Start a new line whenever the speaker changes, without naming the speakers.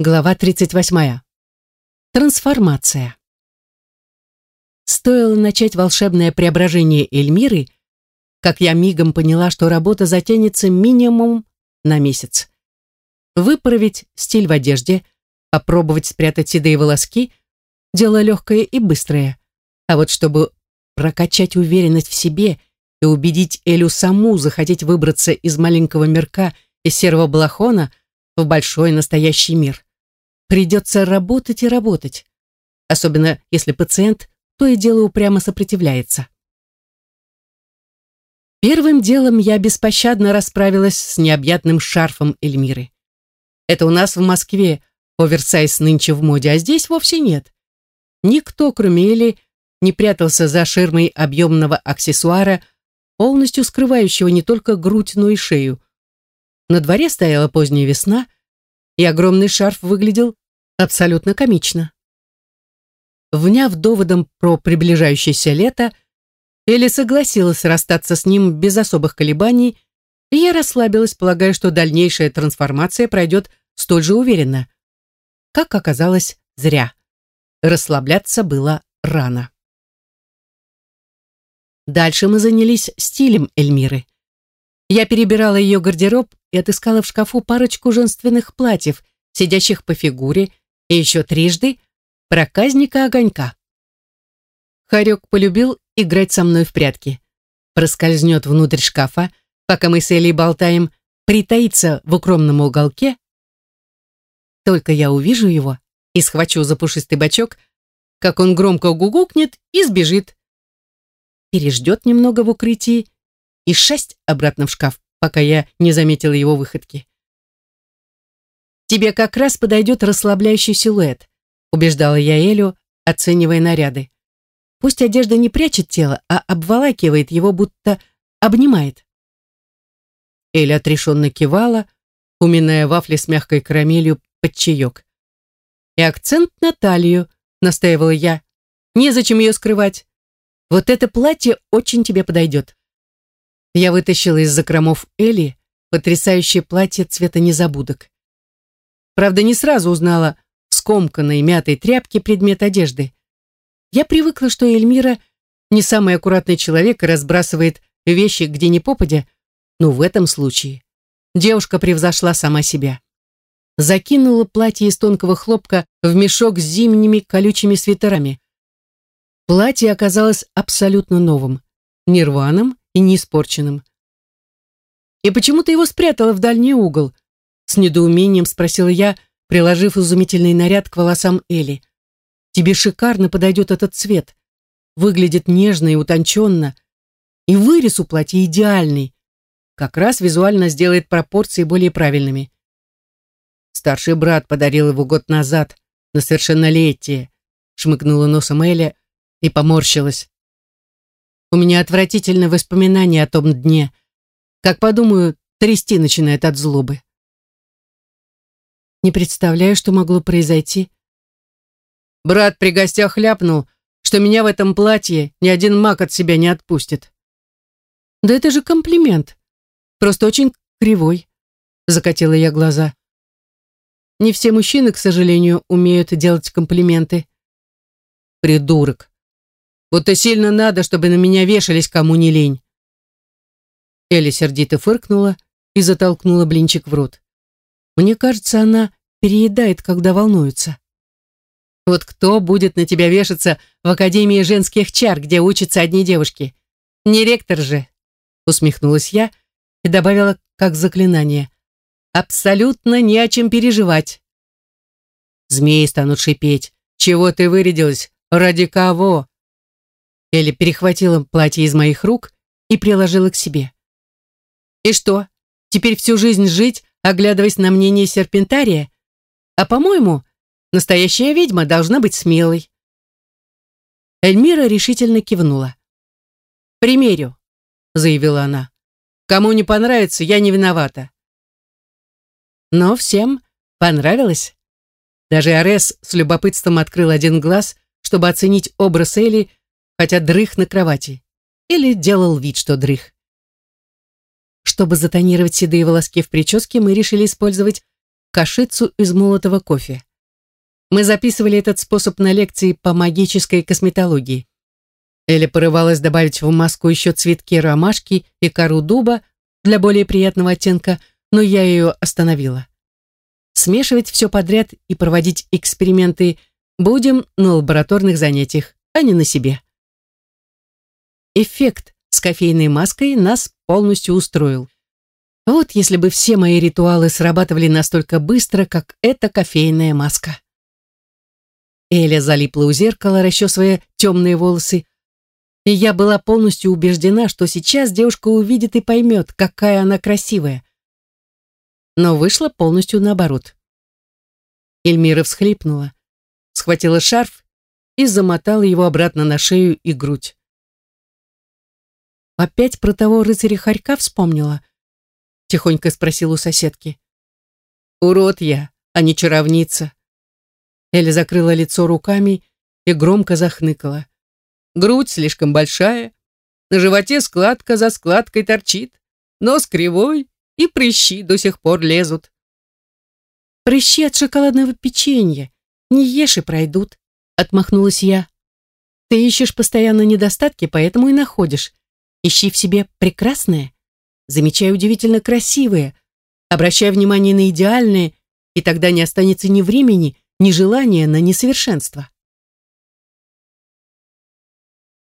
Глава 38. Трансформация. Стоило начать волшебное преображение Эльмиры, как я мигом поняла, что работа затянется минимум на месяц. Выправить стиль в одежде, попробовать спрятать седые волоски – дело легкое и быстрое. А вот чтобы прокачать уверенность в себе и убедить Элю саму захотеть выбраться из маленького мирка из серого балахона в большой настоящий мир – Придется работать и работать. Особенно если пациент то и дело упрямо сопротивляется. Первым делом я беспощадно расправилась с необъятным шарфом Эльмиры. Это у нас в Москве оверсайз нынче в моде, а здесь вовсе нет. Никто, кроме Эли, не прятался за ширмой объемного аксессуара, полностью скрывающего не только грудь, но и шею. На дворе стояла поздняя весна, и огромный шарф выглядел абсолютно комично. Вняв доводом про приближающееся лето, Элли согласилась расстаться с ним без особых колебаний, и я расслабилась, полагая, что дальнейшая трансформация пройдет столь же уверенно. Как оказалось, зря. Расслабляться было рано. Дальше мы занялись стилем Эльмиры. Я перебирала ее гардероб и отыскала в шкафу парочку женственных платьев, сидящих по фигуре и еще трижды проказника огонька. Харек полюбил играть со мной в прятки. Проскользнет внутрь шкафа, пока мы с Элей болтаем, притаится в укромном уголке. Только я увижу его и схвачу за пушистый бочок, как он громко гугукнет и сбежит. Переждет немного в укрытии и шесть обратно в шкаф, пока я не заметила его выходки. «Тебе как раз подойдет расслабляющий силуэт», убеждала я Элю, оценивая наряды. Пусть одежда не прячет тело, а обволакивает его, будто обнимает. Эля отрешенно кивала, уминая вафли с мягкой карамелью под чаек. «И акцент на талию», — настаивала я. «Незачем ее скрывать. Вот это платье очень тебе подойдет». Я вытащила из закромов Эли потрясающее платье цвета незабудок. Правда, не сразу узнала в скомканной мятой тряпке предмет одежды. Я привыкла, что Эльмира не самый аккуратный человек и разбрасывает вещи где ни попадя, но в этом случае девушка превзошла сама себя. Закинула платье из тонкого хлопка в мешок с зимними колючими свитерами. Платье оказалось абсолютно новым, нерваным и не испорченным. И почему ты его спрятала в дальний угол? С недоумением спросила я, приложив изумительный наряд к волосам Эли. «Тебе шикарно подойдет этот цвет. Выглядит нежно и утонченно. И вырез у платья идеальный. Как раз визуально сделает пропорции более правильными». Старший брат подарил его год назад, на совершеннолетие, шмыгнула носом Эля и поморщилась. У меня отвратительное воспоминание о том дне. Как подумаю, трясти начинает от злобы. Не представляю, что могло произойти. Брат при гостях ляпнул, что меня в этом платье ни один маг от себя не отпустит. Да это же комплимент. Просто очень кривой. Закатила я глаза. Не все мужчины, к сожалению, умеют делать комплименты. Придурок. Вот и сильно надо, чтобы на меня вешались кому не лень. Элли сердито фыркнула и затолкнула блинчик в рот. Мне кажется, она переедает, когда волнуется. Вот кто будет на тебя вешаться в Академии женских чар, где учатся одни девушки? Не ректор же, усмехнулась я и добавила как заклинание. Абсолютно не о чем переживать. Змеи станут шипеть. Чего ты вырядилась? Ради кого? Элли перехватила платье из моих рук и приложила к себе. И что, теперь всю жизнь жить оглядываясь на мнение серпентария. А по-моему, настоящая ведьма должна быть смелой. Эльмира решительно кивнула. «Примерю», — заявила она. «Кому не понравится, я не виновата». Но всем понравилось. Даже Арес с любопытством открыл один глаз, чтобы оценить образ Эли, хотя дрых на кровати. Или делал вид, что дрых. Чтобы затонировать седые волоски в прическе, мы решили использовать кашицу из молотого кофе. Мы записывали этот способ на лекции по магической косметологии. Эля порывалась добавить в маску еще цветки ромашки и кору дуба для более приятного оттенка, но я ее остановила. Смешивать все подряд и проводить эксперименты будем на лабораторных занятиях, а не на себе. Эффект с кофейной маской нас полностью устроил. Вот если бы все мои ритуалы срабатывали настолько быстро, как эта кофейная маска. Эля залипла у зеркала, расчесывая темные волосы, и я была полностью убеждена, что сейчас девушка увидит и поймет, какая она красивая. Но вышло полностью наоборот. Эльмира всхлипнула, схватила шарф и замотала его обратно на шею и грудь. «Опять про того рыцаря Харька вспомнила?» — тихонько спросил у соседки. «Урод я, а не чаровница». Эля закрыла лицо руками и громко захныкала. Грудь слишком большая, на животе складка за складкой торчит, нос кривой и прыщи до сих пор лезут. «Прыщи от шоколадного печенья, не ешь и пройдут», — отмахнулась я. «Ты ищешь постоянно недостатки, поэтому и находишь. Ищи в себе прекрасное, замечай удивительно красивое, обращай внимание на идеальное, и тогда не останется ни времени, ни желания на несовершенство».